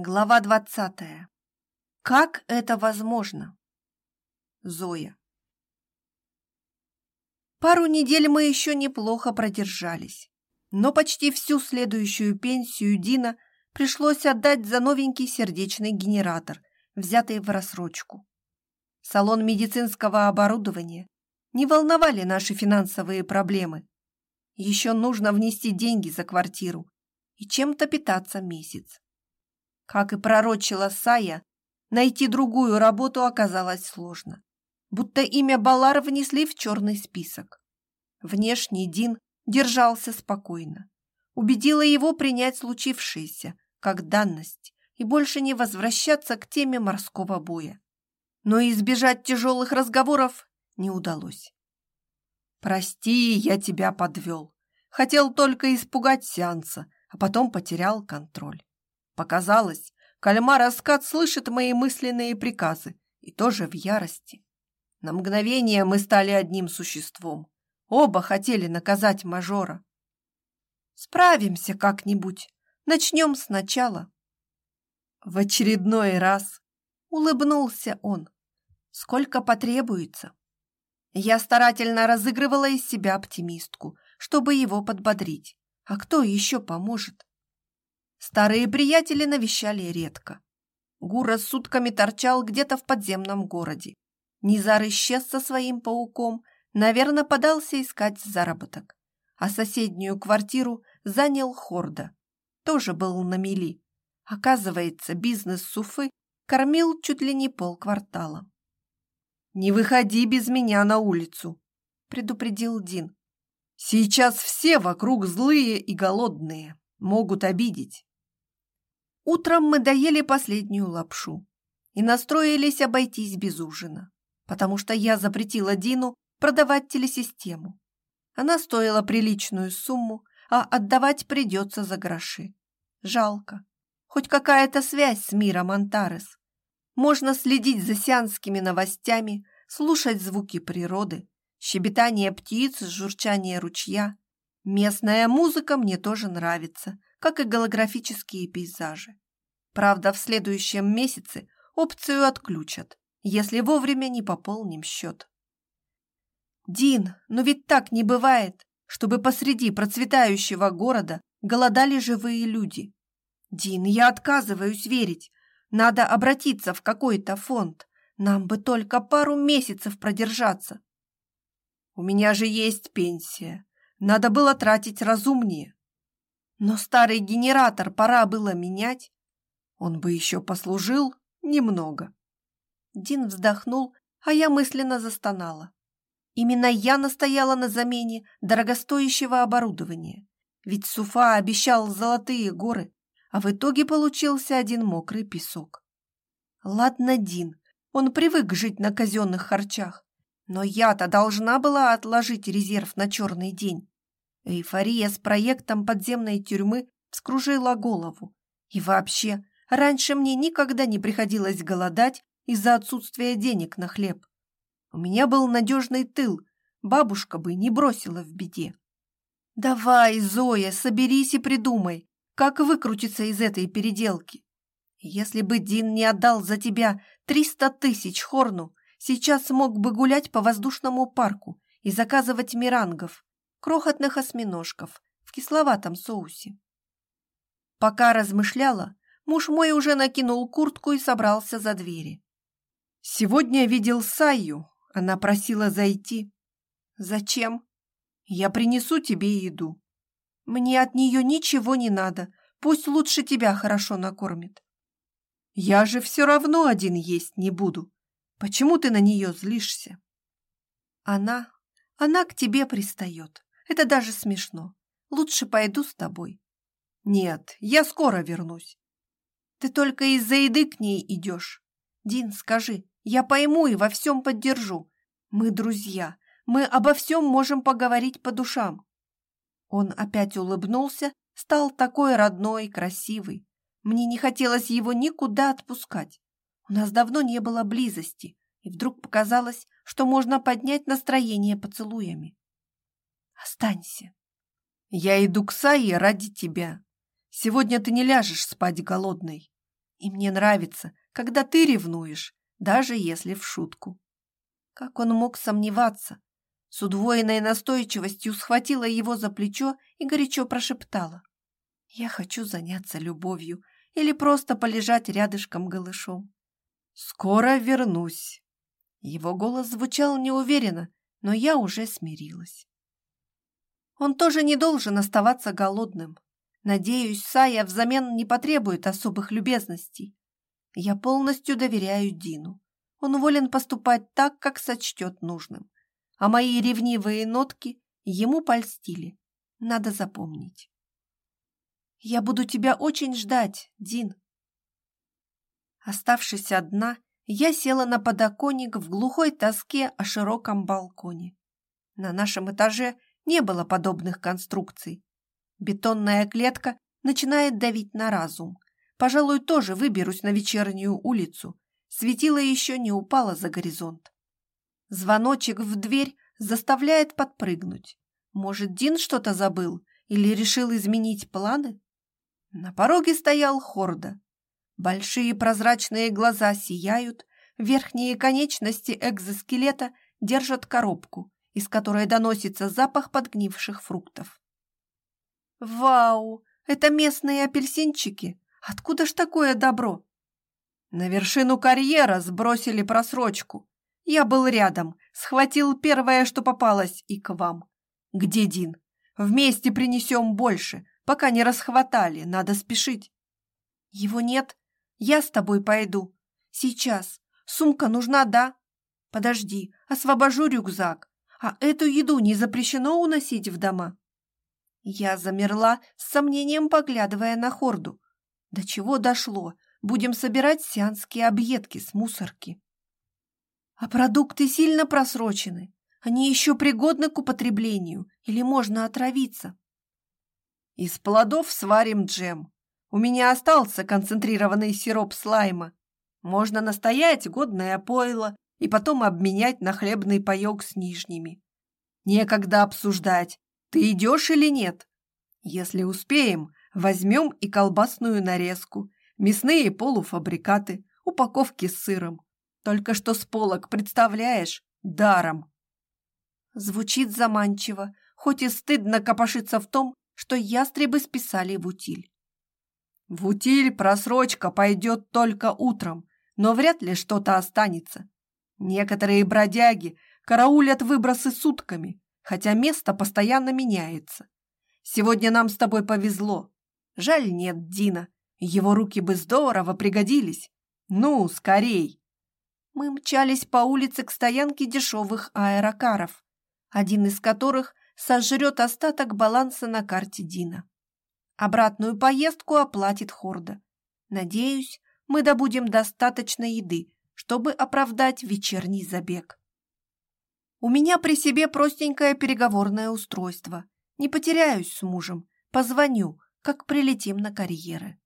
Глава двадцатая. Как это возможно? Зоя. Пару недель мы еще неплохо продержались, но почти всю следующую пенсию Дина пришлось отдать за новенький сердечный генератор, взятый в рассрочку. Салон медицинского оборудования не волновали наши финансовые проблемы. Еще нужно внести деньги за квартиру и чем-то питаться месяц. Как и пророчила Сая, найти другую работу оказалось сложно. Будто имя Балар внесли в черный список. Внешний Дин держался спокойно. Убедила его принять случившееся, как данность, и больше не возвращаться к теме морского боя. Но избежать тяжелых разговоров не удалось. «Прости, я тебя подвел. Хотел только испугать сеанса, а потом потерял контроль. Показалось, кальмар-аскат слышит мои мысленные приказы и тоже в ярости. На мгновение мы стали одним существом. Оба хотели наказать мажора. Справимся как-нибудь. Начнем сначала. В очередной раз улыбнулся он. Сколько потребуется. Я старательно разыгрывала из себя оптимистку, чтобы его подбодрить. А кто еще поможет? Старые приятели навещали редко. Гура сутками торчал где-то в подземном городе. Низар исчез со своим пауком, наверное, подался искать заработок. А соседнюю квартиру занял Хорда. Тоже был на мели. Оказывается, бизнес Суфы кормил чуть ли не полквартала. «Не выходи без меня на улицу», — предупредил Дин. «Сейчас все вокруг злые и голодные, могут обидеть». Утром мы доели последнюю лапшу и настроились обойтись без ужина, потому что я запретила Дину продавать телесистему. Она стоила приличную сумму, а отдавать придется за гроши. Жалко. Хоть какая-то связь с миром Антарес. Можно следить за сианскими новостями, слушать звуки природы, щебетание птиц, журчание ручья. Местная музыка мне тоже нравится, как и голографические пейзажи. Правда, в следующем месяце опцию отключат, если вовремя не пополним счет. Дин, но ведь так не бывает, чтобы посреди процветающего города голодали живые люди. Дин, я отказываюсь верить. Надо обратиться в какой-то фонд. Нам бы только пару месяцев продержаться. У меня же есть пенсия. Надо было тратить разумнее. Но старый генератор пора было менять. Он бы еще послужил немного. Дин вздохнул, а я мысленно застонала. Именно я настояла на замене дорогостоящего оборудования. Ведь Суфа обещал золотые горы, а в итоге получился один мокрый песок. Ладно, Дин, он привык жить на казенных харчах, но я-то должна была отложить резерв на черный день. Эйфория с проектом подземной тюрьмы вскружила голову. И вообще, раньше мне никогда не приходилось голодать из-за отсутствия денег на хлеб. У меня был надежный тыл, бабушка бы не бросила в беде. Давай, Зоя, соберись и придумай, как выкрутиться из этой переделки. Если бы Дин не отдал за тебя триста тысяч Хорну, сейчас смог бы гулять по воздушному парку и заказывать мирангов, крохотных осьминожков в кисловатом соусе. Пока размышляла, муж мой уже накинул куртку и собрался за двери. «Сегодня видел Саю. Она просила зайти». «Зачем?» «Я принесу тебе еду». «Мне от нее ничего не надо. Пусть лучше тебя хорошо накормит». «Я же все равно один есть не буду. Почему ты на нее злишься?» «Она... она к тебе пристает. Это даже смешно. Лучше пойду с тобой. Нет, я скоро вернусь. Ты только из-за еды к ней идешь. Дин, скажи, я пойму и во всем поддержу. Мы друзья, мы обо всем можем поговорить по душам. Он опять улыбнулся, стал такой родной, красивый. Мне не хотелось его никуда отпускать. У нас давно не было близости, и вдруг показалось, что можно поднять настроение поцелуями. Останься. Я иду к Сае ради тебя. Сегодня ты не ляжешь спать голодной. И мне нравится, когда ты ревнуешь, даже если в шутку. Как он мог сомневаться? С удвоенной настойчивостью схватила его за плечо и горячо прошептала. «Я хочу заняться любовью или просто полежать рядышком голышом. Скоро вернусь». Его голос звучал неуверенно, но я уже смирилась. Он тоже не должен оставаться голодным. Надеюсь, Сая взамен не потребует особых любезностей. Я полностью доверяю Дину. Он волен поступать так, как сочтет нужным. А мои ревнивые нотки ему польстили. Надо запомнить. Я буду тебя очень ждать, Дин. Оставшись одна, я села на подоконник в глухой тоске о широком балконе. На нашем этаже не было подобных конструкций. Бетонная клетка начинает давить на разум. Пожалуй, тоже выберусь на вечернюю улицу. Светило еще не упало за горизонт. Звоночек в дверь заставляет подпрыгнуть. Может, Дин что-то забыл или решил изменить планы? На пороге стоял Хорда. Большие прозрачные глаза сияют, верхние конечности экзоскелета держат коробку, из которой доносится запах подгнивших фруктов. «Вау! Это местные апельсинчики! Откуда ж такое добро?» На вершину карьера сбросили просрочку. Я был рядом, схватил первое, что попалось, и к вам. Где Дин? Вместе принесем больше, пока не расхватали, надо спешить. Его нет, я с тобой пойду. Сейчас. Сумка нужна, да? Подожди, освобожу рюкзак. А эту еду не запрещено уносить в дома? Я замерла, с сомнением поглядывая на хорду. До чего дошло? Будем собирать сианские объедки с мусорки. А продукты сильно просрочены. Они еще пригодны к употреблению или можно отравиться? Из плодов сварим джем. У меня остался концентрированный сироп слайма. Можно настоять годное пойло и потом обменять на хлебный паек с нижними. Некогда обсуждать, ты идешь или нет. Если успеем, возьмем и колбасную нарезку, мясные полуфабрикаты, упаковки с сыром. Только что с полок, представляешь, даром. Звучит заманчиво, хоть и стыдно копошиться в том, что ястребы списали в утиль. В утиль просрочка пойдет только утром, но вряд ли что-то останется. Некоторые бродяги караулят выбросы сутками, хотя место постоянно меняется. Сегодня нам с тобой повезло. Жаль нет Дина, его руки бы здорово пригодились. Ну, скорей! Мы мчались по улице к стоянке дешевых аэрокаров, один из которых сожрет остаток баланса на карте Дина. Обратную поездку оплатит Хорда. Надеюсь, мы добудем достаточно еды, чтобы оправдать вечерний забег. У меня при себе простенькое переговорное устройство. Не потеряюсь с мужем. Позвоню, как прилетим на карьеры.